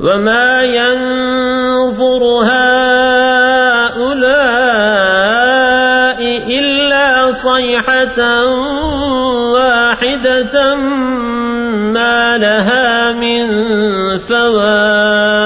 وما ينظر هؤلاء إلا صيحة واحدة ما لها من فوائد